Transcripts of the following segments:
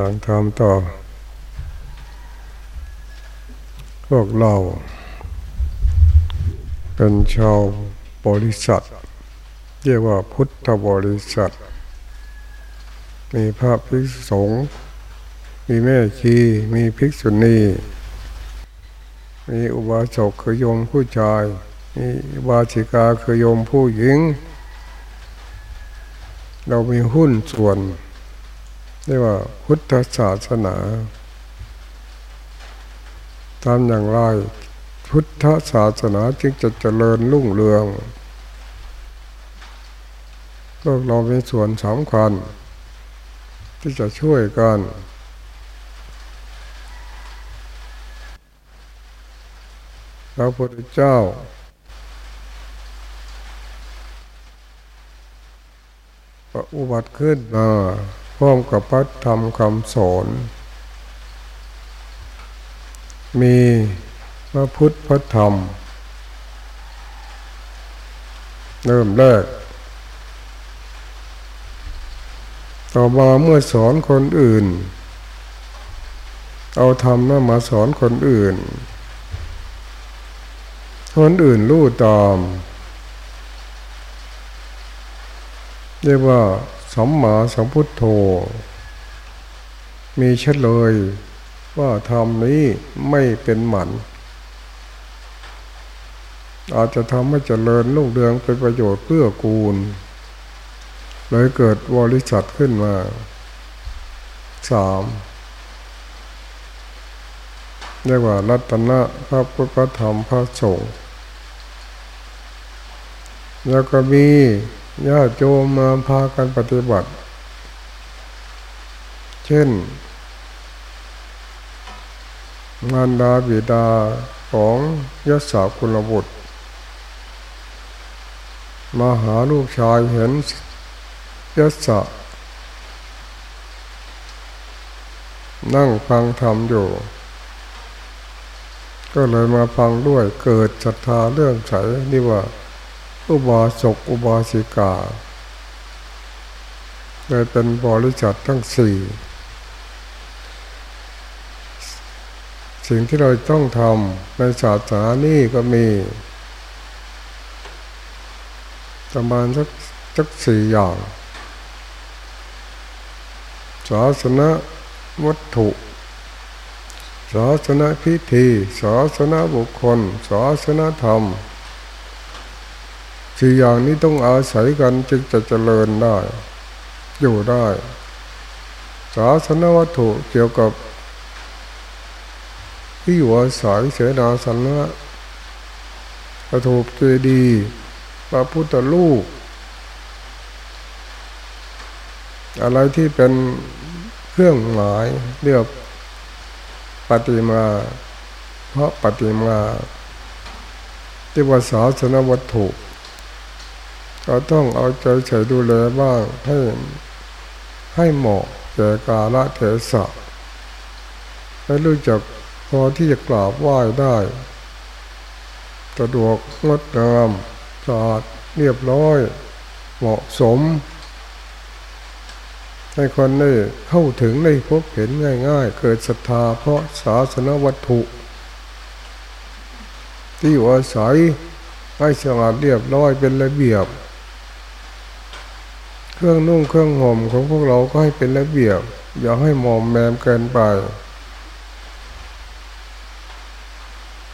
ฟังธรรมต่อ พวกเรา เป็นชาวบริษัท เรียกว่าพุทธบริษัท มีพระภิกษุสงฆ์มีแม่ชีมีภิกษุณีมีอุบาสกคือโยมผู้ชาย มีอุบาสิกาคือโยมผู้หญิง เรามีหุ้นส่วน เรียกว่าพุทธศาสนาทำอย่างไรพุทธศาสนาจึงจะเจริญรุ่งเรืองพวกเรามีส่วนสำคัญที่จะช่วยกันพระพุทธเจ้า อุบัติขึ้นมา พร้อมกับพระธรรมคำสอน มีพระพุทธพระธรรม เริ่มแรกต่อมาเมื่อสอนคนอื่น เอาธรรมนั้นมาสอนคนอื่น คนอื่นรู้ตามเรียกว่า สัมมาสัมพุทโธ มีเฉลยว่าธรรมนี้ไม่เป็นหมันอาจจะทำให้เจริญลุ่งเรืองเป็นประโยชน์เพื่อกูล เลยเกิดบริษัทขึ้นมาสามเรียกว่ารัตนะพระพุทธธรรมพระสงฆ์แล้วก็มี ญาติโยมมาพากันปฏิบัติ เช่น มารดาบิดาของยศาคุณบุตร มาหาลูกชายเห็นยศนั่งฟังธรรมอยู่ ก็เลยมาฟังด้วยเกิดศรัทธาเรื่องใสนี่ว่า อุบาสกอุบาสิกาเลยเป็นบริษัททั้งสี่สิ่งที่เราต้องทำในศาสนานี่ก็มีประมาณสักสักสี่อย่างศาสนาวัตถุศาสนาพิธีศาสนาบุคคลศาสนาธรรม สี่อย่างนี้ต้องอาศัยกันจึงจะเจริญได้ อยู่ได้ศาสนวัตถุเกี่ยวกับ ที่อยู่อาศัยเสนาสนะประถูปเจดีพระพุทธรูปอะไรที่เป็นเครื่องหมายเรียกปฏิมา เพราะปฏิมาที่ว่าศาสนวัตถุ เราต้องเอาใจใส่ดูแลบ้างให้ให้เหมาะแก่กาลเทศะให้รู้จักพอที่จะกราบไหว้ได้สะดวกงดงามสะอาดเรียบร้อย เหมาะสม ให้คนได้เข้าถึงได้พบเห็นง่าย ๆ เกิดศรัทธาเพราะศาสนวัตถุ ที่อยู่อาศัยให้สะอาดเรียบร้อยเป็นระเบียบ เครื่องนุ่งเครื่องห่มของพวกเราก็ให้เป็นระเบียบ อย่าให้มอมแมมเกินไป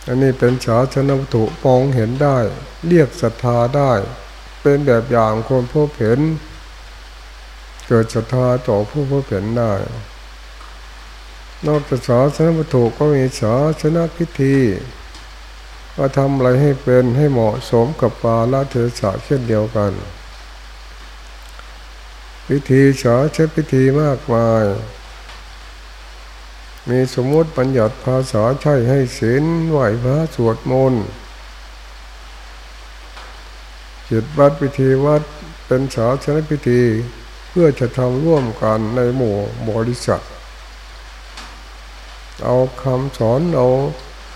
อันนี้เป็นสาชนวัตถุมองเห็นได้ เรียกศรัทธาได้ เป็นแบบอย่างคนพบเห็น เกิดศรัทธาต่อผู้พบเห็นได้ นอกจากศาสนวัตถุก็มีศาสนพิธีว่าทำอะไรให้เป็นให้เหมาะสมกับปาละเทศะเช่นเดียวกัน พิธีฉาใช้พิธีมากมาย มีสมมติปัญญัติภาษาใช้ให้ศีลไหวพระสวดมนต์จิตวัดพิธีวัดเป็นสาชนพิธีเพื่อจะทำร่วมกันในหมู่บริษัท เอาคำสอนเอา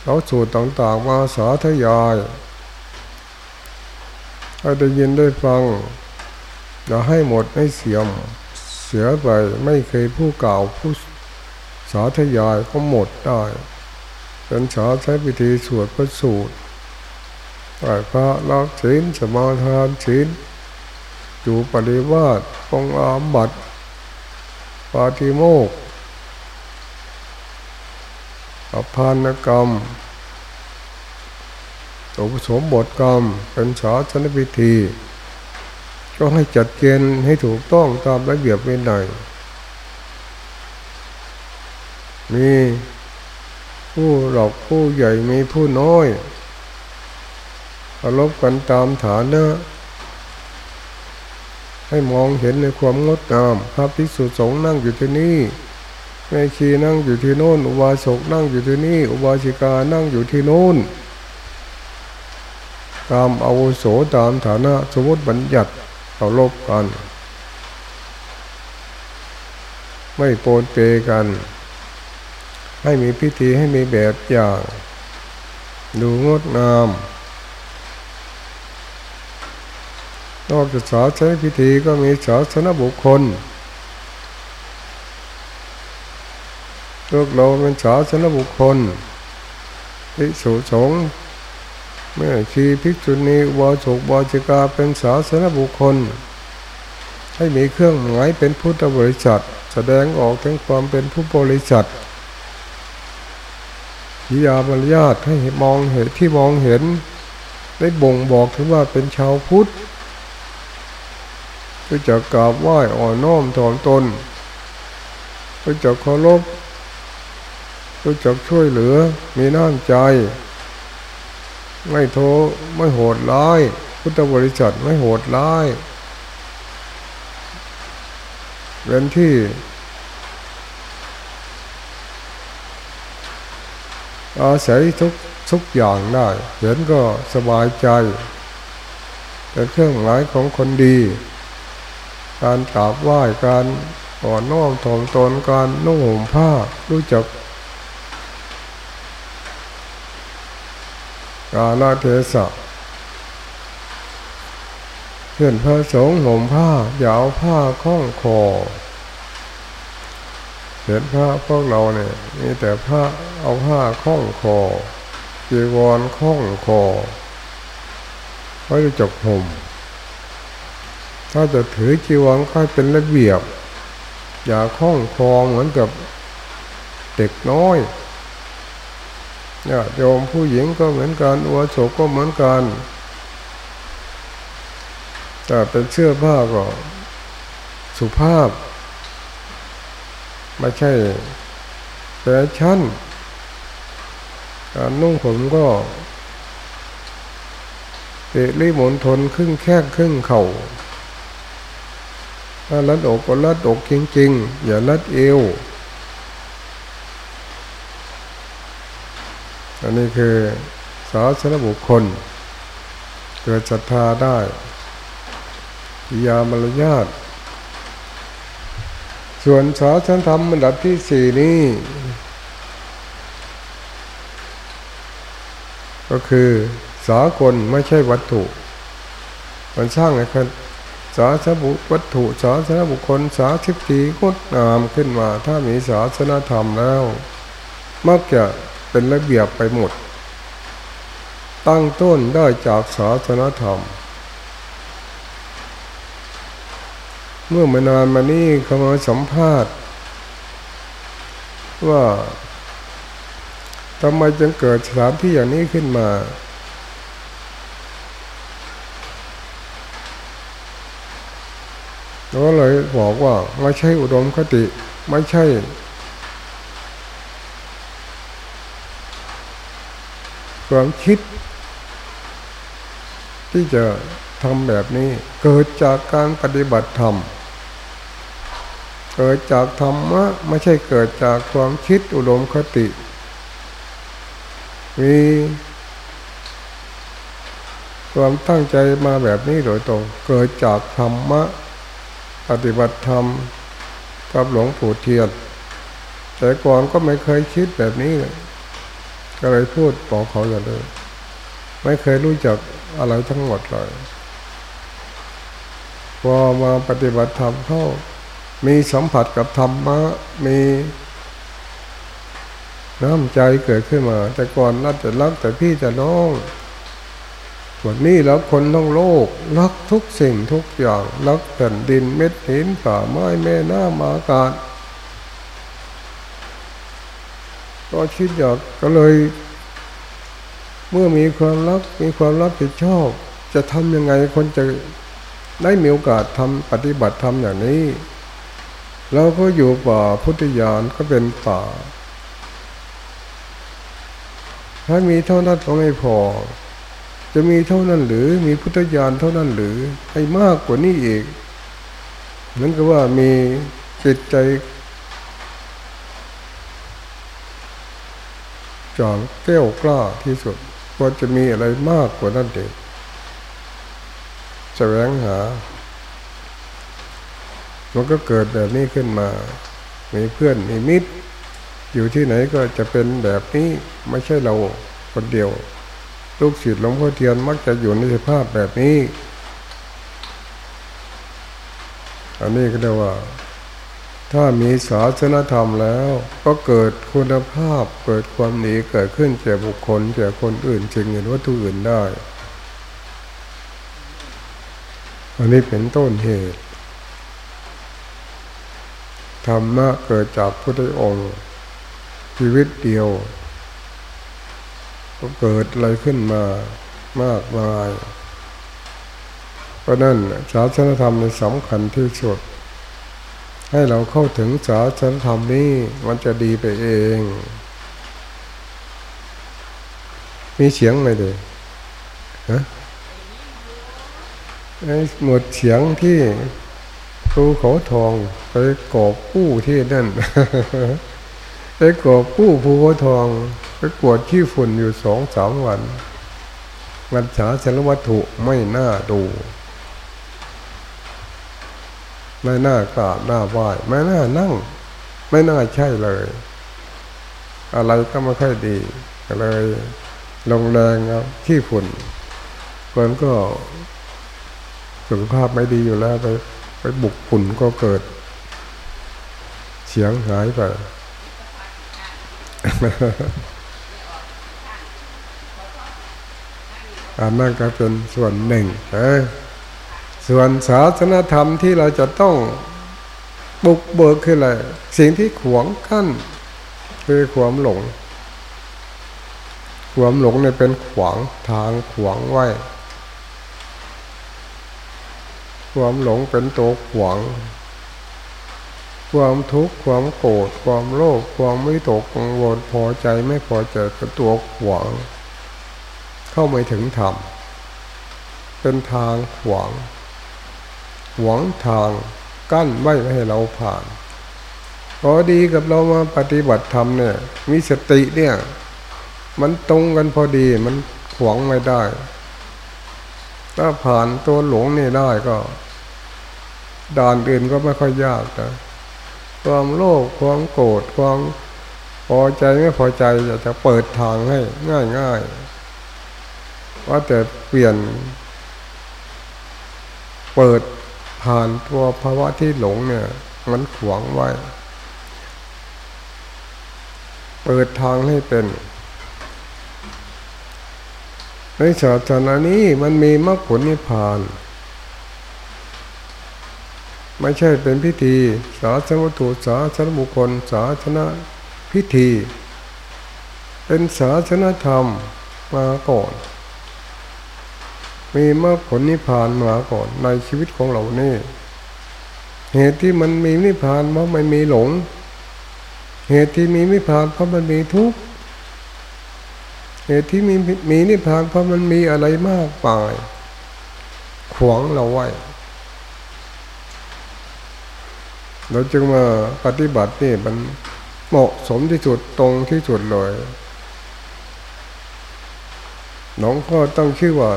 เอาสูตรต่างๆมาสาธยายให้ได้ยินได้ฟัง อย่าให้หมดให้เสียม เสียไปไม่เคยผู้เก่าผู้สาธยายก็หมดได้เป็นสาใช้พิธีสวดพระสูตรไหว้พระรักศีลสมาทานศีลอยู่ปริวาสปองอามบัตปาติโมกอภานกรรมอุปสมบทกรรม เป็นสาสนพิธี ก็ให้จัดเกณฑ์ให้ถูกต้องตามระเบียบเวินัยมีผู้หลอกผู้ใหญ่มีผู้น้อยเคารพกันตามฐานะ ให้มองเห็นในความงดงามพระภิกษุสงฆ์นั่งอยู่ที่นี่แม่ชีนั่งอยู่ที่โน่นอุบาสกนั่งอยู่ที่นี่ อุบาสิกานั่งอยู่ที่โน่นตามอาวุโสตามฐานะสมมติบัญญัติ เคารพกัน ไม่โปนเปกัน ให้มีพิธีให้มีแบบอย่าง ดูงดงามนอกจากสาใช้พิธีก็มีศาสนบุคคลพวกเราเป็นศาสนบุคคลภิกษุสงฆ์ แม่ชีภิกษุณีวาสุกวาจิกาเป็นศาสนบุคคล ให้มีเครื่องหมายเป็นพุทธบริษัท แสดงออกถึงความเป็นผู้บริษัทกิยาบรรยาทให้มองเห็นที่มองเห็น ได้บ่งบอกถึงว่าเป็นชาวพุทธก็จะกราบไหว้อ่อนน้อมถ่อมตนก็จะเคารพก็จะช่วยเหลือมีน้ำใจ ไม่โทไม่โหดร้าย พุทธบริษัทไม่โหดร้ายเป็นที่อาศัยทุกทุกอย่างได้เห็นก็สบายใจเป็นเครื่องหมายของคนดี การกราบไหว้การอ่อนน้อมถ่อมตนการนุ่งห่มผ้ารู้จัก กาลเทศะเพื่อนพระสงฆ์ห่มผ้ายาวผ้าคล้องคอเห็นพระพวกเราเนี่ยมีแต่พระเอาผ้าคล้องคอจีวรคล้องคอไว้จกห่มถ้าจะถือจีวรก็เป็นระเบียบ อย่าคล้องคอเหมือนกับเด็กน้อย เนี่ยโยมผู้หญิงก็เหมือนกันอวโศกก็เหมือนกันแต่เป็นเสื้อผ้าก็สุภาพ ไม่ใช่แฟชั่นการนุ่งผมก็เตะรีหมุนทนครึ่งแค่ครึ่งเข่าถ้าลัดอกก็ลัดอกจริงๆ อย่าลัดเอว อันนี้คือศาสนบุคคล เกิดศรัทธาได้ยามารยาทส่วนศาสนธรรมระดับที่สี่นี้ก็คือสากลไม่ใช่วัตถุ มันสร้างอะไรครับสาสบุวัตถุสาสนบุคคลสาธิปีงดงามขึ้นมา ถ้ามีศาสนธรรมแล้วมักจะ เป็นระเบียบไปหมด ตั้งต้นได้จากศาสนธรรม เมื่อไม่นานมานี้เขามาสัมภาษณ์ ว่าทำไมจึงเกิดสถานที่อย่างนี้ขึ้นมาก็เลยบอกว่าไม่ใช่อุดมคติ ไม่ใช่ ความคิด ที่จะทำแบบนี้ เกิดจากการปฏิบัติธรรม เกิดจากธรรมะไม่ใช่เกิดจากความคิดอุดมคติ มีความตั้งใจมาแบบนี้โดยตรง เกิดจากธรรมะ ปฏิบัติธรรมกับหลวงปู่เทียนแต่ก่อนก็ไม่เคยคิดแบบนี้เลย ก็เลยพูดบอกเขาอย่างเดิมไม่เคยรู้จักอะไรทั้งหมดเลยพอมาปฏิบัติธรรมเข้า มีสัมผัสกับธรรมะ มีน้ำใจเกิดขึ้นมา แต่ก่อนรักแต่รักแต่พี่จะน้องวันนี้แล้วคนทั้งโลกรักทุกสิ่งทุกอย่าง รักแผ่นดินเม็ดหินป่าไม้แม่น้ำอากาศ ก็คิดอยากก็เลย เมื่อมีความรักมีความรับผิดชอบ จะทำยังไงคนจะได้มีโอกาสทำปฏิบัติธรรมอย่างนี้ เราก็อยู่ป่าพุทธยานก็เป็นป่า ถ้ามีเท่านั้นก็ไม่พอ จะมีเท่านั้นหรือมีพุทธญาณเท่านั้นหรือให้มากกว่านี้อีกเหมือนกับว่ามีจิตใจ จอมแก้วกล้าที่สุดว่าจะมีอะไรมากกว่านั้นเด็กแสวงหา มันก็เกิดแบบนี้ขึ้นมา มีเพื่อนมีมิตร อยู่ที่ไหนก็จะเป็นแบบนี้ไม่ใช่เราคนเดียว ลูกศิษย์หลวงพ่อเทียนมักจะอยู่ในสภาพแบบนี้ อันนี้ก็เรียกว่า ถ้ามีศาสนธรรมแล้ว ก็เกิดคุณภาพเกิดความหนีเกิดขึ้นแก่บุคคลแก่คนอื่นจริงเห็นวัตถุอื่นได้ อันนี้เป็นต้นเหตุธรรมะเกิดจากพุทธองค์ชีวิตเดียว ก็เกิดอะไรขึ้นมามากมาย เพราะนั้นศาสนธรรมสำคัญที่สุด ให้เราเข้าถึงศาสนธรรมนี้มันจะดีไปเอง มีเสียงไหมเด็กฮะไอหมดเสียงที่ครูเขาทองไปกอบผู้ที่นั่นไปกอบผู้ภูเขาทอง ไปกวดขี้ฝุ่นอยู่สองสามวันมันฉาสารวัตถุไม่น่าดู ไม่น่ากราบหน้าไหว้ไม่น่านั่ง ไม่น่าใช่เลย อะไรก็ไม่ค่อยดีเลยลงแรงครับที่ฝุ่นคนก็สุขภาพไม่ดีอยู่แล้วไปไปบุกฝุ่นก็เกิด เสียงหายไปอันนั้นก็เป็นส่วนหนึ่งเออ ส่วนศาสนธรรมที่เราจะต้องบุกเบิกคืออะไรสิ่งที่ขวงกั้น คือความหลง ความหลงเนี่ยเป็นขวางทางขวางไว้ ความหลงเป็นตัวขวางความทุกข์ความโกรธความโลภความไม่ตกกังวลพอใจไม่พอใจเป็นตัวขวางเข้าไม่ถึงธรรมเป็นทางขวาง หวงทางกั้นไม่ให้เราผ่าน พอดีกับเรามาปฏิบัติธรรมเนี่ย มีสติเนี่ย มันตรงกันพอดีมันขวางไม่ได้ ถ้าผ่านตัวหลงนี่ได้ก็ ด่านอื่นก็ไม่ค่อยยากนะความโลภความโกรธความพอใจไม่พอใจจะจะเปิดทางให้ง่ายง่ายว่าแต่เปลี่ยน เปิด ผ่านตัวภาวะที่หลงเนี่ย มันขวางไว้ เปิดทางให้เป็น ในศาสนานี้มันมีมรรคผลนิพพาน ไม่ใช่เป็นพิธี สาสนวัตถุสาสนบุคคล สาสนพิธี เป็นศาสนธรรมมาก่อน มีมรรคผลนิพพานมาก่อนในชีวิตของเรานี่เหตุที่มันมีนิพพานเพราะมันมีหลง เหตุที่มีนิพพานเพราะมันมีทุกข์เหตุที่มีมีนิพพานเพราะมันมีอะไรมากไปขวางเราไว้ เราจึงมาปฏิบัตินี่มันเหมาะสมที่สุดตรงที่สุดเลย น้องก็ต้องชื่อว่า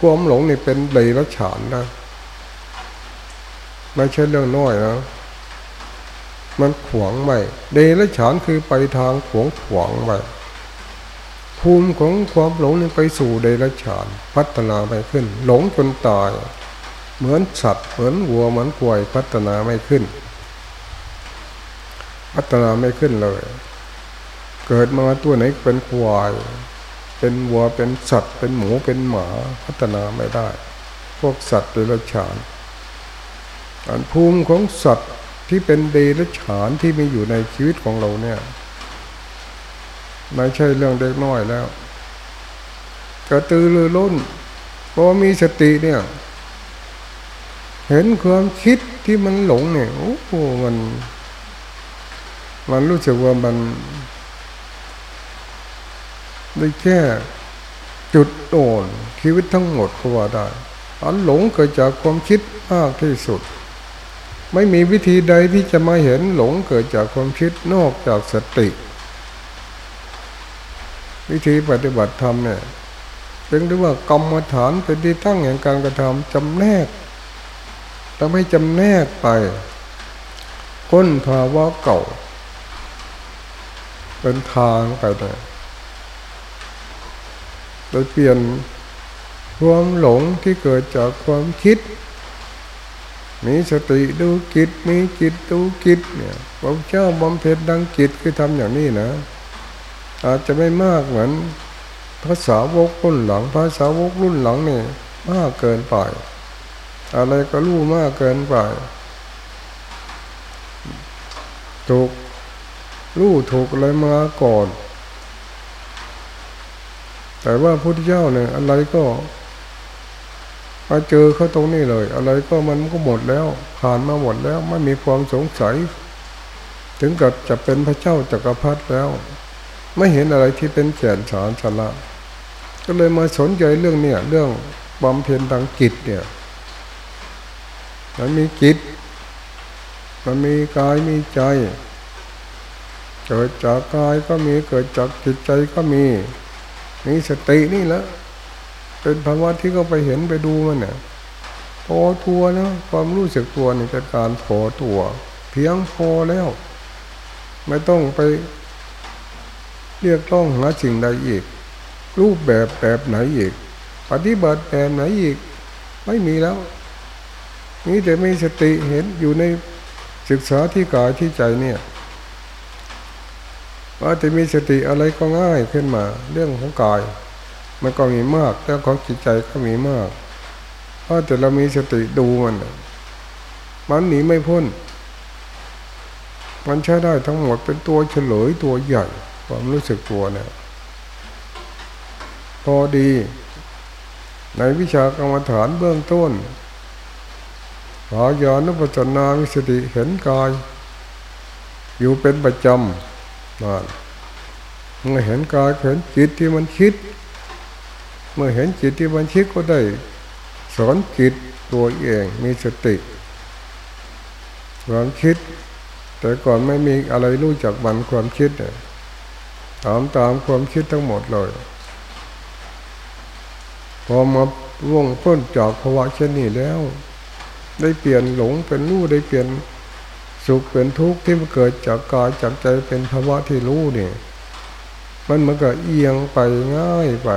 ความหลงนี่เป็นเดรัจฉานนะไม่ใช่เรื่องน้อยนะมันขวางไว้เดรัจฉานคือไปทางขวงขวางไว้ภูมิของความหลงนี่ไปสู่เดรัจฉาน พัฒนาไปขึ้น หลงจนตาย เหมือนสัตว์เหมือนวัวเหมือนควายพัฒนาไม่ขึ้น พัฒนาไม่ขึ้นเลย เกิดมาตัวไหนเป็นควาย เป็นวัวเป็นสัตว์ เป็นหมูเป็นหมาพัฒนาไม่ได้ พวกสัตว์เดรัจฉานอันภูมิของสัตว์ที่เป็นเดรัจฉานที่มีอยู่ในชีวิตของเราเนี่ยไม่ใช่เรื่องเด็กน้อยแล้ว กระตือรือร้นพอมีสติเนี่ย เห็นความคิดที่มันหลงเนี่ยโอ้โหมัน มันรู้สึกว่ามัน ได้แค่จุดโอนชีวิตทั้งหมดก็ว่าได้อันหลงเกิดจากความคิดมากที่สุด ไม่มีวิธีใดที่จะมาเห็นหลงเกิดจากความคิดนอกจากสติ วิธีปฏิบัติธรรมเนี่ยเป็นเรียกว่ากรรมฐานเป็นที่ตั้งแห่งการกระทำจำแนกทำให้จำแนกไปค้นภาวะเก่า เป็นทางไปเลย โดยเปลี่ยนความหลงที่เกิดจากความคิด มีสติดูกิจมีจิตดูกิจเนี่ยพระเจ้าบำเพ็ญดังกิจคือทำอย่างนี้นะ อาจจะไม่มากเหมือนภาษาวกรุ่นหลังภาษาวกรุ่นหลังเนี่ยมากเกินไป อะไรก็รู้มากเกินไปถูกรู้ถูกอะไรมาก่อน แต่ว่าพุทธเจ้าเนี่ยอะไรก็มาเจอเขาตรงนี้เลย อะไรก็มันก็หมดแล้ว ผ่านมาหมดแล้วไม่มีความสงสัย ถึงกับจะเป็นพระเจ้าจักรพรรดิแล้ว ไม่เห็นอะไรที่เป็นแก่นสารสาระก็เลยมาสนใจเรื่องเนี่ยเรื่องบำเพ็ญทางจิตเนี่ยมันมีจิต มันมีกายมีใจ เกิดจากกายก็มีเกิดจากจิตใจก็มี มีสตินี่แหละเป็นภาวะที่เขาไปเห็นไปดูมันเนี่ยพอตัวนะความรู้สึกตัวนี่เป็นการพอตัว เพียงพอแล้ว ไม่ต้องไป เรียกร้องหาสิ่งใดอีก รูปแบบแบบไหนอีก ปฏิบัติแบบไหนอีก ไม่มีแล้วนี่แต่มีสติเห็นอยู่ในศึกษาที่กายที่ใจเนี่ย ว่าจะมีสติอะไรก็ง่ายขึ้นมา เรื่องของกาย มันก็มีมากเรื่องของจิตใจก็มีมากเพราะแต่เรามีสติดูมัน มันหนีไม่พ้น มันใช้ได้ทั้งหมดเป็นตัวเฉลยตัวใหญ่ ความรู้สึกตัวเนี่ยพอดี ในวิชากรรมฐานเบื้องต้นหายานุปัจนาวิสติเห็นกาย อยู่เป็นประจำ นั่นเมื่อเห็นกายเห็นจิตที่มันคิด เมื่อเห็นจิตที่มันคิดก็ได้สอนจิตตัวเองมีสติความคิด แต่ก่อนไม่มีอะไรรู้จักมันความคิดเนี่ยตามตามความคิดทั้งหมดเลยพอมาว่องพ้นจากภาวะเช่นนี้แล้ว ได้เปลี่ยนหลงเป็นรู้ได้เปลี่ยน สุขเป็นทุกข์ที่มันเกิดจากกายจากใจเป็นภาวะที่รู้นี่มันมันก็เอียงไปง่ายไป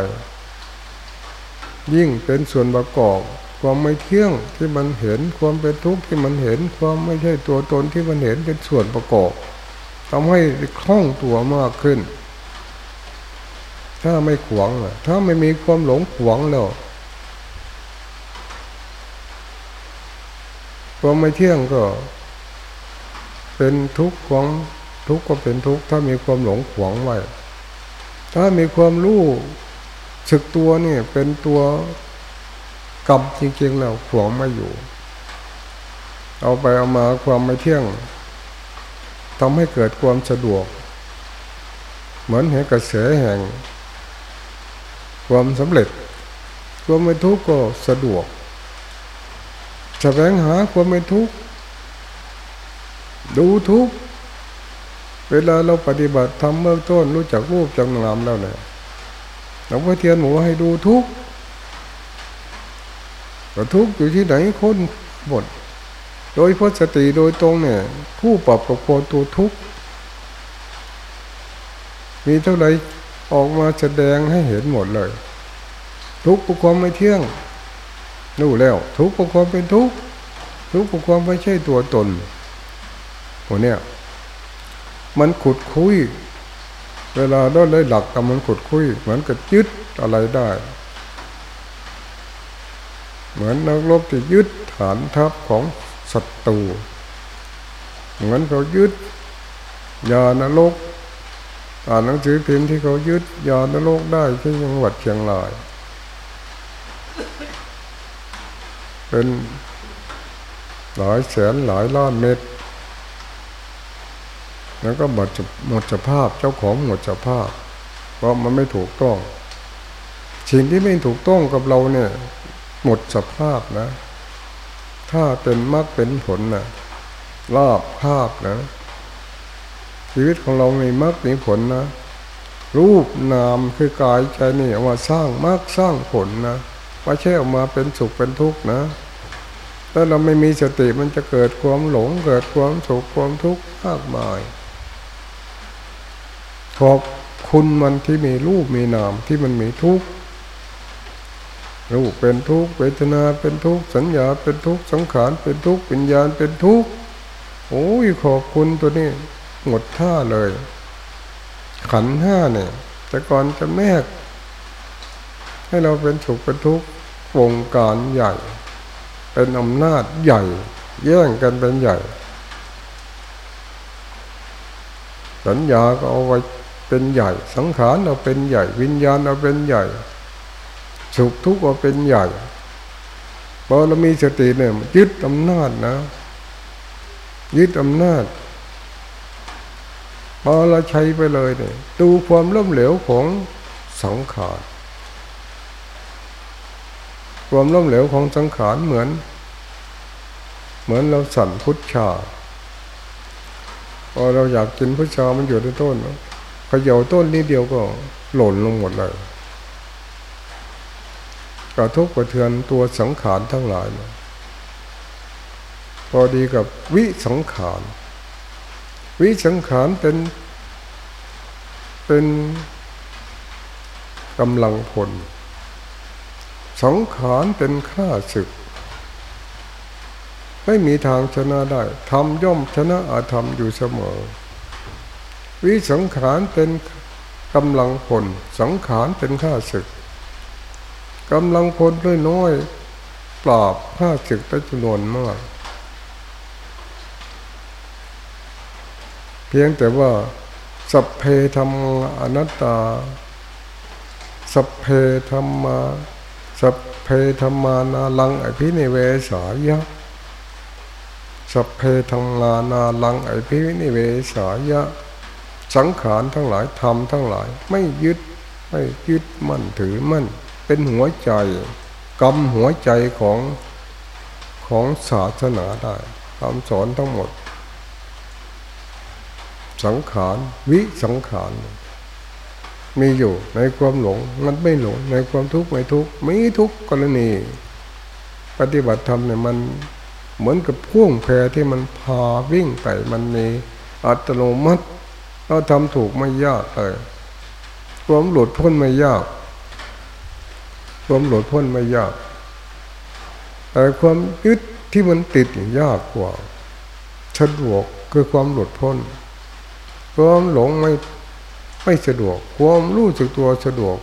ยิ่งเป็นส่วนประกอบ ความไม่เที่ยงที่มันเห็นความเป็นทุกข์ที่มันเห็นความไม่ใช่ตัวตนที่มันเห็นเป็นส่วนประกอบทำให้คล่องตัวมากขึ้น ถ้าไม่ขวางถ้าไม่มีความหลงขวางแล้วความไม่เที่ยงก็ เป็นทุกข์ของทุกข์ก็เป็นทุกข์ถ้ามีความหลงขวงไว้ ถ้ามีความรู้สึกตัวนี่เป็นตัวกรรมจริงๆแล้วขวงไม่อยู่ เอาไปเอามาความไม่เที่ยงทำให้เกิดความสะดวก เหมือนเห็นกระแสแห่ง ความสำเร็จ ความไม่ทุกข์ก็สะดวกแสวงหาความไม่ทุกข์ ดูทุก เวลาเราปฏิบัติทำเมื่อต้นรู้จักรูปจักนามแล้วเนี่ยหลวงพ่อเทียนบอกให้ดูทุกข์ก็ทุกอยู่ที่ไหนคนหมดโดยพุทสติโดยตรงเนี่ยผู้ปรับกับคนตัวทุกมีเท่าไหร่ออกมาแสดงให้เห็นหมดเลย ทุกข์ความไม่เที่ยงรู้แล้ว ทุกข์ความเป็นทุกข์ทุกข์ความไม่ใช่ตัวตน วเนี้ยมันขุดคุย เวลาได้เลยหลักกำมันขุดคุย เหมือนกับยึดอะไรได้ เหมือนนักรบที่ยึดฐานทัพของศัตรูเหมือนเขายึดยานรกอ่านหนังสือพิมพ์ที่เขายึดยานรกได้ที่จังหวัดเชียงราย เป็นหลายแสนหลายล้านเม็ด แล้วก็หมดหมดสภาพเจ้าของหมดสภาพ เพราะมันไม่ถูกต้องสิ่งที่ไม่ถูกต้องกับเราเนี่ย หมดสภาพนะ ถ้าเป็นมรรคเป็นผลนะลาบภาพนะชีวิตของเรามีมรรคมีผลนะ รูปนามคือกายใจนี่ว่าสร้างมรรคสร้างผลนะไม่ใช่ออกมาเป็นสุขเป็นทุกข์นะถ้าเราไม่มีสติมันจะเกิดความหลงเกิดความสุขความทุกข์มากมาย ขอบคุณมันที่มีรูปมีนามที่มันมีทุกข์รูปเป็นทุกข์เวทนาเป็นทุกข์สัญญาเป็นทุกข์สังขารเป็นทุกข์วิญญาณเป็นทุกข์โอ้ยขอบคุณตัวนี้หมดท่าเลย ขันห้าเนี่ยแต่ก่อนจะแมก ให้เราเป็นสุขเป็นทุกข์วงการใหญ่ เป็นอำนาจใหญ่ แย่งกันเป็นใหญ่ สัญญาก็เอาไว้ เป็นใหญ่ สังขารเราเป็นใหญ่ วิญญาณเราเป็นใหญ่ สุขทุกข์เราเป็นใหญ่พอเรามีสติเนี่ยยึดอำนาจนะ ยึดอำนาจพอเราใช้ไปเลยเนี่ยดูความล้มเหลวของสังขารความล้มเหลวของสังขารเหมือน เหมือนเราสั่นพุทธาพอเราอยากกินพุทธามันอยู่ในต้นเนาะ ขย่าต้นนี้เดียวก็หล่นลงหมดเลย กระทบกระเทือนตัวสังขารทั้งหลายพอดีกับวิสังขาร วิสังขารเป็น เป็นกำลังผล สังขารเป็นข้าศึก ไม่มีทางชนะได้ทำย่อมชนะอาธรรมอยู่เสมอ วิสังขารเป็นกำลังผล สังขารเป็นข้าศึกกำลังพลด้วยน้อยปราบข้าศึกได้จำนวนมาก เพียงแต่ว่าสัพเพธรรมอนัตตา สัพเพธรรมาสัพเพธรรมานาลังไอพินิเวสายะสัพเพธรรมานาลังไอพินิเวสายะ สังขารทั้งหลายธรรมทั้งหลาย ไม่ยึดไม่ยึดมั่นถือมั่น เป็นหัวใจกำหัวใจของของศาสนาได้คำสอนทั้งหมด สังขารวิสังขารมีอยู่ในความหลงมันไม่หลง ในความทุกข์ไม่ทุกข์มีทุกกรณี ปฏิบัติธรรมเนี่ยมันเหมือนกับพ่วงแพที่มันพาวิ่งไปมันมีอัตโนมัติ เราทำถูกไม่ยากเลยความหลุดพ้นไม่ยากความหลุดพ้นไม่ยาก แต่ความยึดที่มันติดยากกว่าสะดวกคือความหลุดพ้น ความหลงไม่ไม่สะดวก ความรู้สึกตัวสะดวก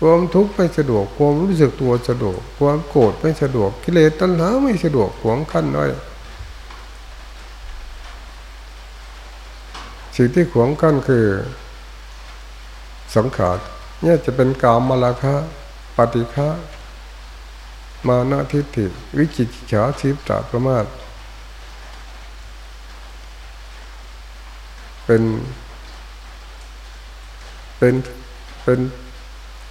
ความทุกข์ไม่สะดวก ความรู้สึกตัวสะดวก ความโกรธไม่สะดวก กิเลสตัณหาไม่สะดวกขวงขั้นน้อย สิ่งที่ขวงกั้นคือสังขารเนี่ยจะเป็นกามาลาคะปฏิฆะมานาทิฏฐิวิจิตฉาชิปตาประมาทเป็นเป็นเป็น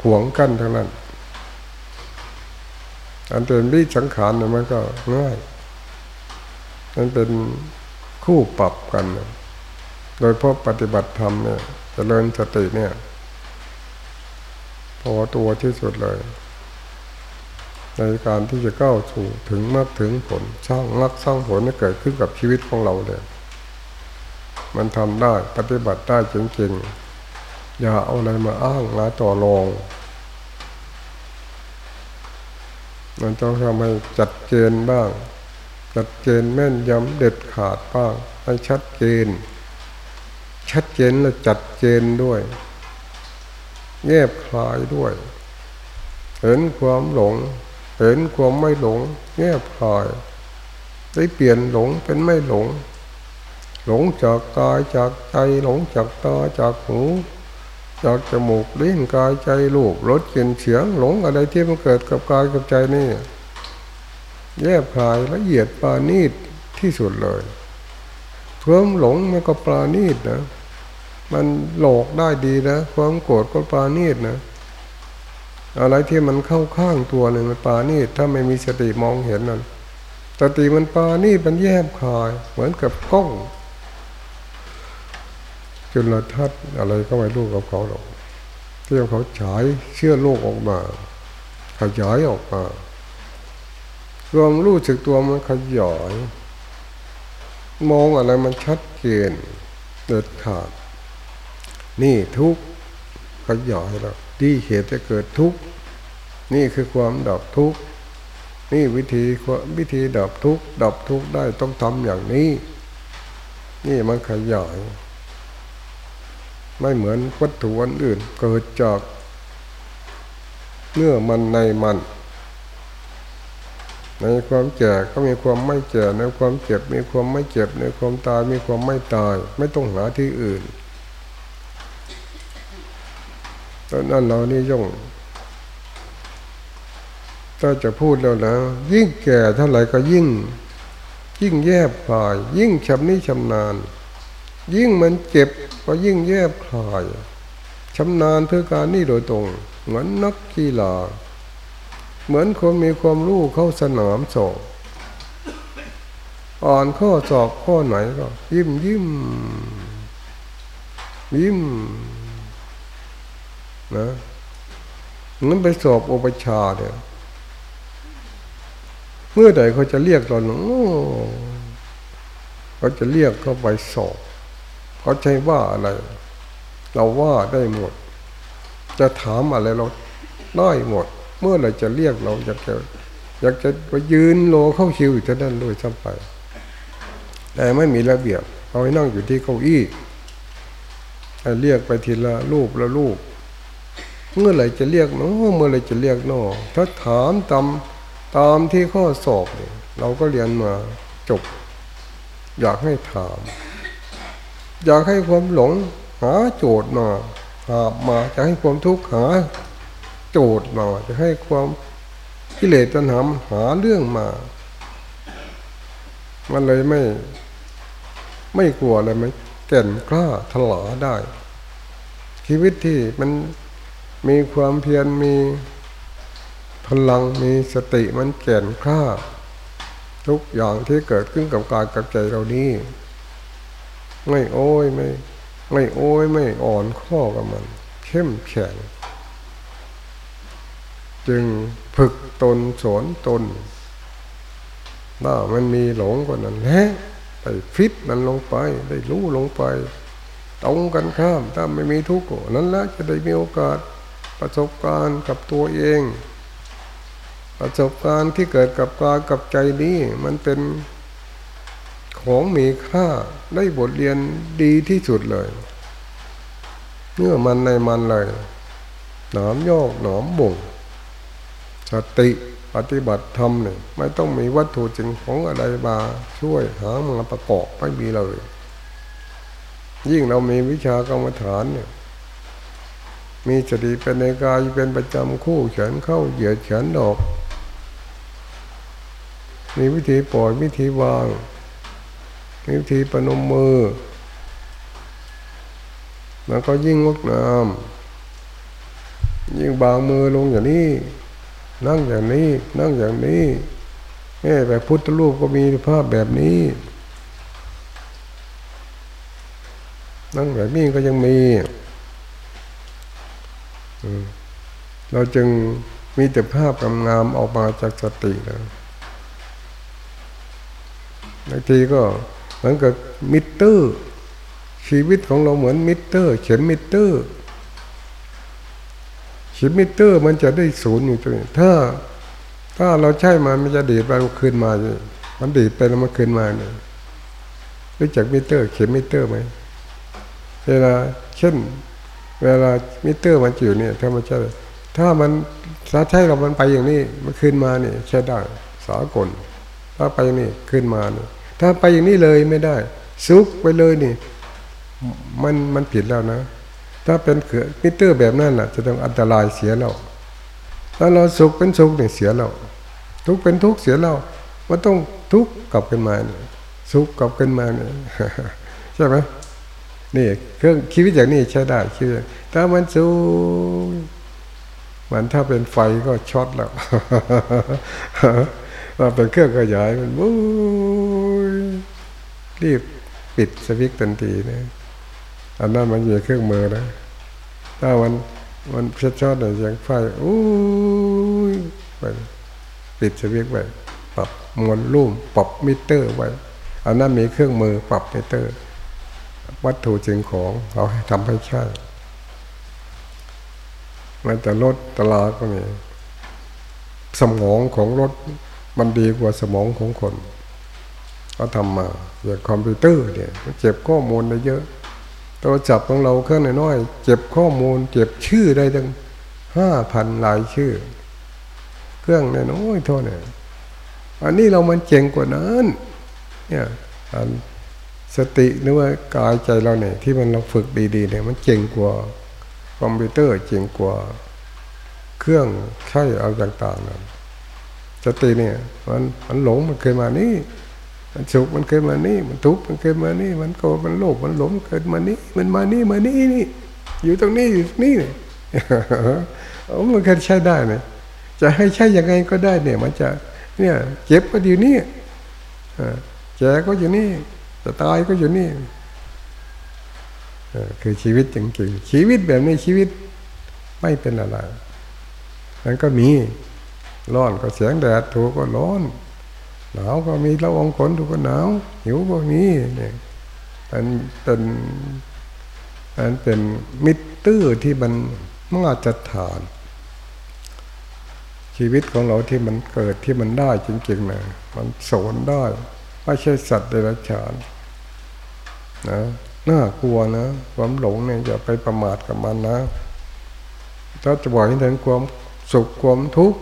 ขวงกั้นทั้งนั้น อันเป็นวิสังขารเนี่ยมันก็ง่ายมันเป็นคู่ปรับกัน โดยเพราะปฏิบัติธรรมเนี่ยจเจริญสติเนี่ย พอตัวที่สุดเลย ในการที่จะก้าวสู่ถึงมากถึงผลสร้างมรรคสร้างผลให้เกิดขึ้นกับชีวิตของเราเลยมันทำได้ปฏิบัติได้จริงๆ อย่าเอาอะไรมาอ้างมาต่อรองมันต้องทำให้จัดเจนบ้าง จัดเจนแม่นยำเด็ดขาดบ้าง ให้ชัดเจน ชัดเจนและจัดเจนด้วย แยบคลายด้วย เห็นความหลง เห็นความไม่หลง แยบคลาย ได้เปลี่ยนหลงเป็นไม่หลง หลงจากกายจากใจหลงจากตาจากหู จากจมูกลิ้นกายใจลูกรสกลิ่นเสียงหลงอะไรที่มันเกิดกับกายกับใจนี่ แยบคลายละเอียดปานีตที่สุดเลย ความหลงมันก็ปราณีตนะ มันหลอกได้ดีนะ ความโกรธก็ปราณีตนะ อะไรที่มันเข้าข้างตัวเลยมันปราณีตถ้าไม่มีสติมองเห็นนั่นสติมันปราณีตมันแยบคาย เหมือนกับกล้อง จุลทรรศน์อะไรก็ไม่รู้กับเขาหรอกที่เขาฉายเชื่อโลกออกมา ขยายออกมารวมรู้สึกตัวมันขยาย มองอะไรมันชัดเจนเด็ดขาด นี่ทุกข์ขยายแล้วที่เหตุจะเกิดทุกข์นี่คือความดับทุกข์นี่วิธีวิธีดับทุกข์ดับทุกข์ได้ต้องทำอย่างนี้ นี่มันขยาย ไม่เหมือนวัตถุอันอื่นเกิดจากเนื้อมันในมัน ในความแก่ก็มีความไม่แก่ในความเจ็บมีความไม่เจ็บในความตายมีความไม่ตาย ไม่ต้องหาที่อื่นตอนนั้นเรานี่ย่งถ้าจะพูดแล้วนะยิ่งแก่เท่าไหร่ก็ยิ่ง ยิ่งแยบคลาย ยิ่งชำนิชำนาญ ยิ่งมันเจ็บก็ยิ่งแยบคลายชำนาญเพื่อการนี่โดยตรง เหมือนนักกีฬา เหมือนคนมีความรู้เข้าสนามสอบอ่อนข้อสอบข้อไหนก็ ยิ้มยิ้มยิ้มนะงั้นไปสอบอุปชาเนี่ยเมื่อใดเขาจะเรียกเราหนูเขาจะเรียกเขาไปสอบ เขาใช้ว่าอะไร เราว่าได้หมด จะถามอะไรเราได้หมด เมื่อไรจะเรียกเราอยากจะอยากจะไปยืนโลเข้าคิวอยู่ที่นั่นด้วยซ้ำไป แต่ไม่มีระเบียบเอาให้นั่งอยู่ที่เก้าอี้ให้เรียกไปทีละรูปละรูป เมื่อไรจะเรียกเนาะเมื่อไรจะเรียกเนาะถ้าถามตามตามที่ข้อสอบเนี่ยเราก็เรียนมาจบ อยากให้ถาม อยากให้ความหลงหาโจทย์มาหามาจะให้ความทุกข์หา โจทย์มาจะให้ความกิเลสตัณหาหาเรื่องมา มันเลยไม่ ไม่กลัวเลยมันแก่นกล้าถลาได้ ชีวิตที่มันมีความเพียรมีพลังมีสติมันแก่นกล้า ทุกอย่างที่เกิดขึ้นกับกายกับใจเรานี้ไม่โอ้ยไม่ ไม่โอ้ยไม่อ่อนข้อกับมัน เข้มแข็ง จึงฝึกตนสอนตนถ้ามันมีหลงกว่านั้นแฮะไปฟิตมันลงไป ได้รู้ลงไปตรงกันข้ามถ้าไม่มีทุกข์นั้นละจะได้มีโอกาสประสบการณ์กับตัวเอง ประสบการณ์ที่เกิดกับกายกับใจนี้มันเป็นของมีค่าได้บทเรียนดีที่สุดเลยเนื้อมันในมันเลยหนามโยกหนอมบุ่ง สติปฏิบัติธรรมเนี่ยไม่ต้องมีวัตถุจริงของอะไรมาช่วยหามาประกอบไม่มีเลย ยิ่งเรามีวิชากรรมฐานเนี่ยมีสติเป็นในกายเป็นประจำคู่เฉินเข้าเหยียดเฉินดอก มีวิธีปล่อยวิธีวาง มีวิธีปนมมือ แล้วก็ยิ่งงดงาม ยิ่งบางมือลงอย่างนี้ นั่งอย่างนี้ นั่งอย่างนี้แม่แบบพุทธรูปก็มีภาพแบบนี้ นั่งแบบนี้ก็ยังมีเราจึงมีแต่ภาพงามๆออกมาจากสติแล้วบางทีก็เหมือนกับมิเตอร์ ชีวิตของเราเหมือนมิเตอร์ เขียนมิเตอร์ ชิมิเตอร์มันจะได้ศูนย์อยู่ตรงนี้ถ้า ถ้าเราใช้มันมันจะดีดไปมันคืนมาเลยมันดีดไปแล้วมันคืนมาเนี่ยรู้จักมิเตอร์ เขียนมิเตอร์ไหมเวลาเช่น เวลามิเตอร์มันอยู่เนี่ย ถ้ามันใช่ถ้ามันถ้าใช่เรามันไปอย่างนี้มันขึ้นมาเนี่ยใช่ได้สากลถ้าไปอย่างนี้ขึ้นมาเนี่ยถ้าไปอย่างนี้เลยไม่ได้ ซุกไปเลยนี่ มันมันผิดแล้วนะ ถ้าเป็นเขือมิเตอร์แบบนั้นน่ะ จะต้องอันตรายเสียแล้วถ้าเราสุขเป็นสุขเนี่ยเสียแล้วทุกเป็นทุกเสียแล้วมันต้องทุกกลับกันมาเนี่ยสุขกลับกันมาเนี่ยใช่ไหมนี่เครื่องชีวิตอย่างนี้ใช้ได้ชีวิตถ้ามันสูงมันถ้าเป็นไฟก็ช็อตแล้วถ้าเป็นเครื่องขยายมันบู๊รีบปิดสวิตทันทีนะ อันนั้นมันมีเครื่องมือนะ ถ้ามันมันช็อตช็อตหน่อยเสียงไฟอู้ยไปปิดสวิตไว้ปรับมวลลุ่มปรับมิเตอร์ไว้อันนั้นมีเครื่องมือปรับมิเตอร์ วัตถุจริงของเราให้ทำให้ใช่มันจะลดตลาดก็มีสมองของรถมันดีกว่าสมองของคนเขาทำมาอย่างคอมพิวเตอร์เนี่ยเก็บข้อมูลได้เยอะ โทรศัพท์ของเราเครื่องน้อยเก็บข้อมูลเก็บชื่อได้ตั้งห้าพันลายชื่อ เครื่องน้อยเท่านี้อันนี้เรามันเจ๋งกว่านั้น เนี่ยอันสติหรือว่ากายใจเราเนี่ย ที่มันเราฝึกดีๆเนี่ยมันเจ๋งกว่าคอมพิวเตอร์เจ๋งกว่า เครื่องใช้เอาต่างๆนั้นสติเนี่ย มันมันหลงมันเคยมานี่ มันสุขมันเคยมานี่ มันทุกข์มันเคยมานี่ มันโกรธมันโลภมันหลงเกิดมานี่ มันมานี่มานี่นี่ อยู่ตรงนี้อยู่นี่เนี่ยโอ้มันเคยใช้ได้นี่ยจะให้ใช้ยังไงก็ได้เนี่ย มันจะ เนี่ยเจ็บก็อยู่นี่แก่ก็อยู่นี่จะตายก็อยู่นี่คือชีวิตจริงๆชีวิตแบบนี้ชีวิตไม่เป็นอะไรมันก็มี ร้อนก็เสียงแดดถูกก็ร้อน หนาวก็มีละอองขนถูกก็หนาวหิวก็มีเนี่ยมันเป็นมันเป็นมิตรตื้อที่มันมาจะฐาน ชีวิตของเราที่มันเกิดที่มันได้จริงๆนะมันสนได้ไม่ใช่สัตว์เดรัจฉานนะน่ากลัวนะความหลงเนี่ยอย่าไปประมาทกับมันนะถ้าจะบอกให้ถึงความสุขความทุกข์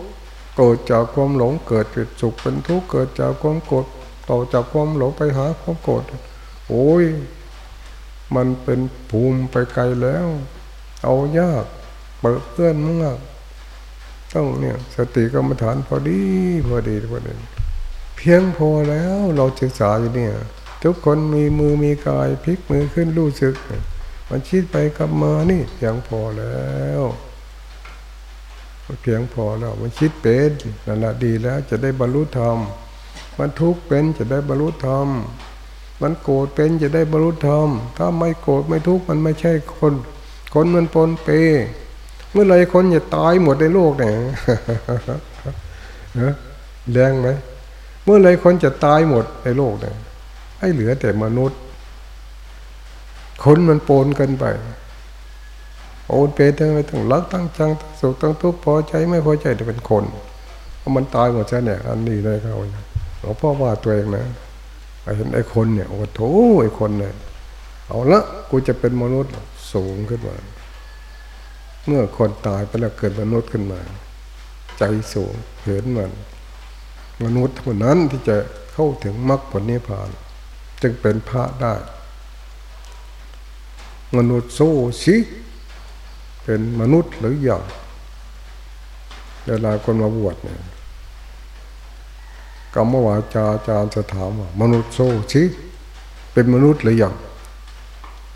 เกิดจากความหลงเกิดเป็นสุขเป็นทุกข์เกิดจากความโกรธต่อจากความหลงไปหาความโกรธโอ้ย มันเป็นภูมิไปไกลแล้ว เอายากเปิดเพื่อนมากต้องเนี่ยสติกรรมฐานพอดีพอดีพอดีเพียงพอแล้วเราศึกษาอยู่เนี่ย ทุกคนมีมือมีกายพลิกมือขึ้นรู้สึก มันชิดไปกลับมานี่เพียงพอแล้ว เพียงพอแล้วมันคิดเป็นนั่นแหละดีแล้วจะได้บรรลุธรรม มันทุกข์เป็นจะได้บรรลุธรรม มันโกรธเป็นจะได้บรรลุธรรม ถ้าไม่โกรธไม่ทุกข์มันไม่ใช่คน คนมันปนเป เมื่อไรคนจะตายหมดในโลกเนี่ยแรงไหมเมื่อไรคนจะตายหมดในโลกเนี่ยให้เหลือแต่มนุษย์ คนมันปนกันไป โอนเปทั้งอะไรทั้งรักทั้งจังทั้งสุขทั้งทุกข์พอใจไม่พอใจจะเป็นคนเพราะมันตายหมดใช่เนี่ยอันนี้เลยเขาหลวงพ่อว่าตัวเองนะเห็นไอ้คนเนี่ยโอ้โถไอ้คนเนี่ยเอาละกูจะเป็นมนุษย์สูงขึ้นมา เมื่อคนตายไปแล้วเกิดมนุษย์ขึ้นมา ใจสูงเห็นมันมนุษย์เท่านั้นที่จะเข้าถึงมรรคผลนิพพาน จึงเป็นพระได้ มนุษย์โซ่สิ เป็นมนุษย์หรืออย่างเวลาคนมาบวชเนี่ยกรรมวาจาอาจารย์จะถามว่ามนุษย์โซชิเป็นมนุษย์หรือยัง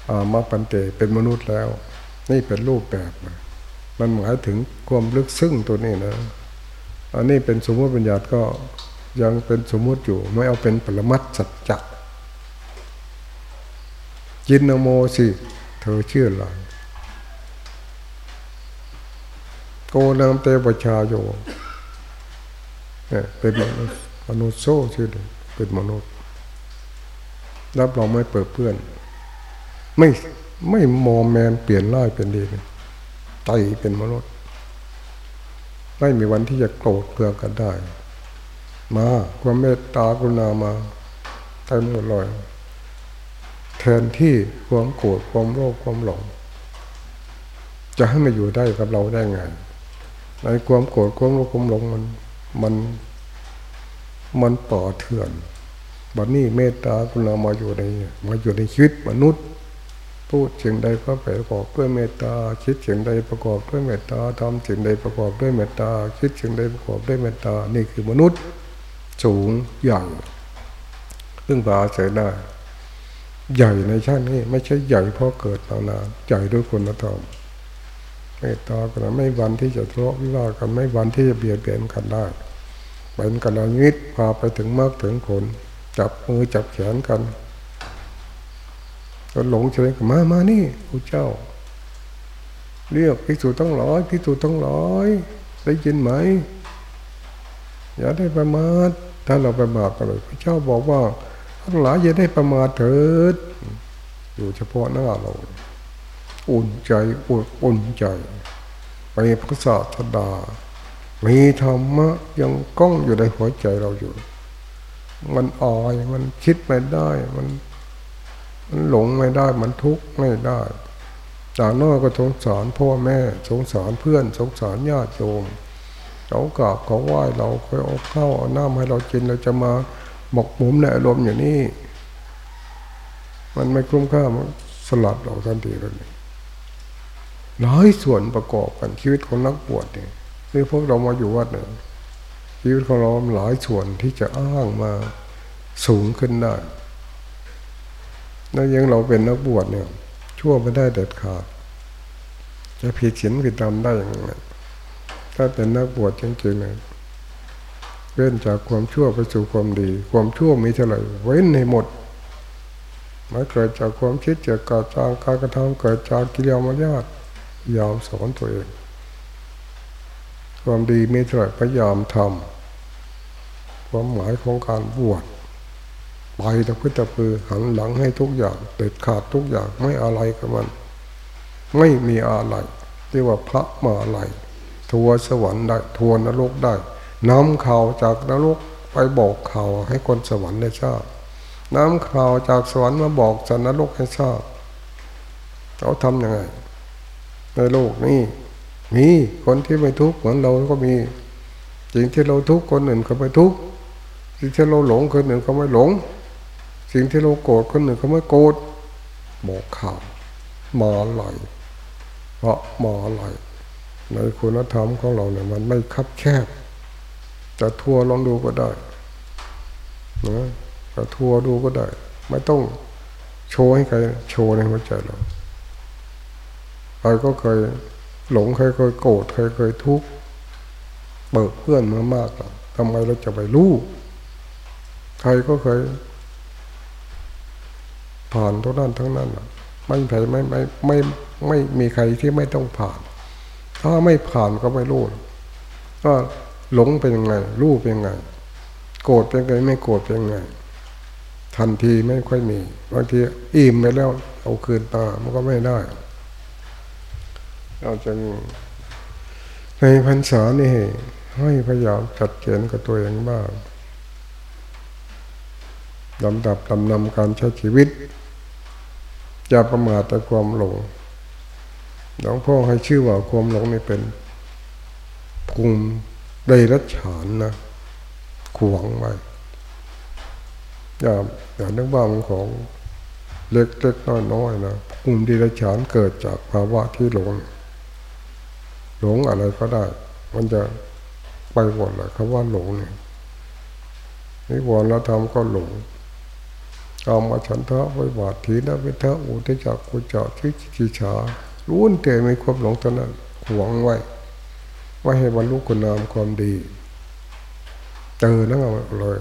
อามาปันเตเป็นมนุษย์แล้ว นี่เป็นรูปแบบมันหมายถึงความลึกซึ้งตัวนี้นะอันนี้เป็นสมมติปัญญาก็ยังเป็นสมมติอยู่ ไม่เอาเป็นปรมัตสัจจะยินโมสิ เธอเชื่อหรือ โกนามเตปชาโยเนี่ยเป็นมนุษย์โซ่ชื่อเป็นมนุษย์ รับรองไม่เปิดเพื่อน ไม่ไม่มอมแมนเปลี่ยนร้ายเป็นดีใจเป็นมนุษย์ ไม่มีวันที่จะโกรธเพื่อกันได้ มาความเมตตากรุณามาเต็มหมดเลยแทนที่ความโกรธความโลภความหลงจะให้มาอยู่ได้กับเราได้ไง ในความโกรธความโลภความหลงมัน มันมันต่อเถื่อนบัดนี้เมตตาคุณเรามาอยู่ในมาอยู่ในชีวิตมนุษย์ พูดสิ่งใดก็ประกอบด้วยเมตตาคิดเสิ่งใดประกอบด้วยเมตตาทำเสิ่งใดประกอบด้วยเมตตาคิดเสิ่งใดประกอบด้วยเมตตานี่คือมนุษย์สูงใหญ่เรื่องบาเสได้ใหญ่ในชาตินี้ ไม่ใช่ใหญ่เพราะเกิดมานานใหญ่ด้วยคุณธรรม เมตตากันไม่วันที่จะทะเลาะวิวาทกันไม่วันที่จะเบียดเบียนกันได้เป็นกัลยาณมิตรพาไปถึงมากถึงผลจับมือจับแขนกันก็หลงเฉยมามานี่พระเจ้า เรียกพิสูจน์ต้องร้อยพิสูจน์ต้องร้อย ได้ยินไหม อย่าได้ประมาทถ้าเราประมาทก็เลยพระเจ้าบอกว่าทั้งหลายอย่าได้ประมาทเถิด อยู่เฉพาะหน้าเรา อุ่นใจอุ่นอุ่นใจไปพระศาสดา มีธรรมะยังก้องอยู่ในหัวใจเราอยู่ มันอ่อยมันคิดไม่ได้มัน มันหลงไม่ได้มันทุกข์ไม่ได้จากน้อยก็สงสารพ่อแม่สงสารเพื่อนสงสารญาติโยมเขากราบเขาไหว้เราคอยเอาข้าวเอาน้ำให้เรากินเราจะมาหมกหมุมในอารมณ์อย่างนี้ มันไม่คุ้มค่ามันสลัดเราทันทีเลย หลายส่วนประกอบกันชีวิตของนักบวชเนี่ยคือพวกเรามาอยู่วัดเนี่ยชีวิตของเราหลายส่วนที่จะอ้างมาสูงขึ้นได้แล้วยังเราเป็นนักบวชเนี่ย ชั่วไม่ได้เด็ดขาด จะผิดศีลผิดธรรมได้อย่างไรถ้าเป็นนักบวชจริงๆเนี่ยเว้นจากความชั่วไปสู่ความดี ความชั่วมีเท่าไหร่เว้นให้หมดมาเกิดจากความคิดจากการจากการกระทำเกิดจากกิเลสมารยาท ยอมสอนตัวเอง ความดีมีเท่าไรพยายามทำความหมายของการบวชไปตะพื้นตะพือหันหลังให้ทุกอย่างเด็ดขาดทุกอย่างไม่อะไรกับมัน ไม่มีอะไรเรียกว่าพระมาอะไรทัวสวรรค์ได้ทัวนรกได้น้ำข่าวจากนรกไปบอกข่าวให้คนสวรรค์ได้ทราบน้ำข่าวจากสวรรค์มาบอกสันนรกให้ทราบเขาทำยังไง ในโลกนี้มีคนที่ไม่ทุกข์เหมือนเราก็มีสิ่งที่เราทุกข์คนอื่นก็ไม่ทุกข์สิ่งที่เราหลงคนอื่นก็ไม่หลง สิ่งที่เราโกรธคนอื่นก็ไม่โกรธบอกข่าวมาไหลเพราะมาไหลในคุณธรรมของเราเนี่ยมันไม่คับแคบจะทัวลองดูก็ได้นะจะทัวดูก็ได้ ไม่ต้องโชว์ให้ใครโชว์ในหัวใจเรา ใครก็เคยหลงใครเคยโกรธใครเคยทุกข์เบิกเพื่อนมามากทำไมเราจะไปรู้ใครก็เคย ผ่านทุกนั้นทั้งนั้นไม่ใครไม่ไม่ไม่ไม่มีใครที่ไม่ต้องผ่าน ถ้าไม่ผ่านก็ไม่รู้ก็หลงเป็นยังไง รู้เป็นยังไง โกรธเป็นยังไง ไม่โกรธเป็นยังไง ทันทีไม่ค่อยมีบางทีอิ่มไปแล้ว เอาคืนตามันก็ไม่ได้ เราจะในพรรษานี่ให้พยายามจัดเกณฑ์กับตัวเองบ้างลำดับลำนำการใช้ชีวิตอย่าประมาทแต่ความหลงหลวงพ่อให้ชื่อว่าความหลงนี่เป็นภูมิไดรัชฉานนะขวงไว้อย่าอย่านึกว่ามันของเล็กเล็กน้อยน้อยนะภูมิดีรัชฉานเกิดจากภาวะที่หลง หลงอะไรก็ได้ มันจะไปหมดเลยคำว่าหลงเนี่ยนิวรณ์เราทำก็หลงเอามาฉันทะไว้บาดถีนะวิทะอุทจักกุจาทิจิชาล้วนแต่มีความหลงเท่านั้นหวงไว้ว่าให้บรรลุคุณงามความดีเจอแล้วเลย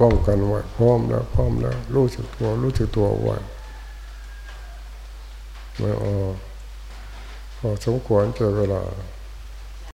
ป้องกันไว้พร้อมแล้วพร้อมแล้วรู้สึกตัวรู้สึกตัวไว้ไม่อ๋อ พอสมควรเจอเวลา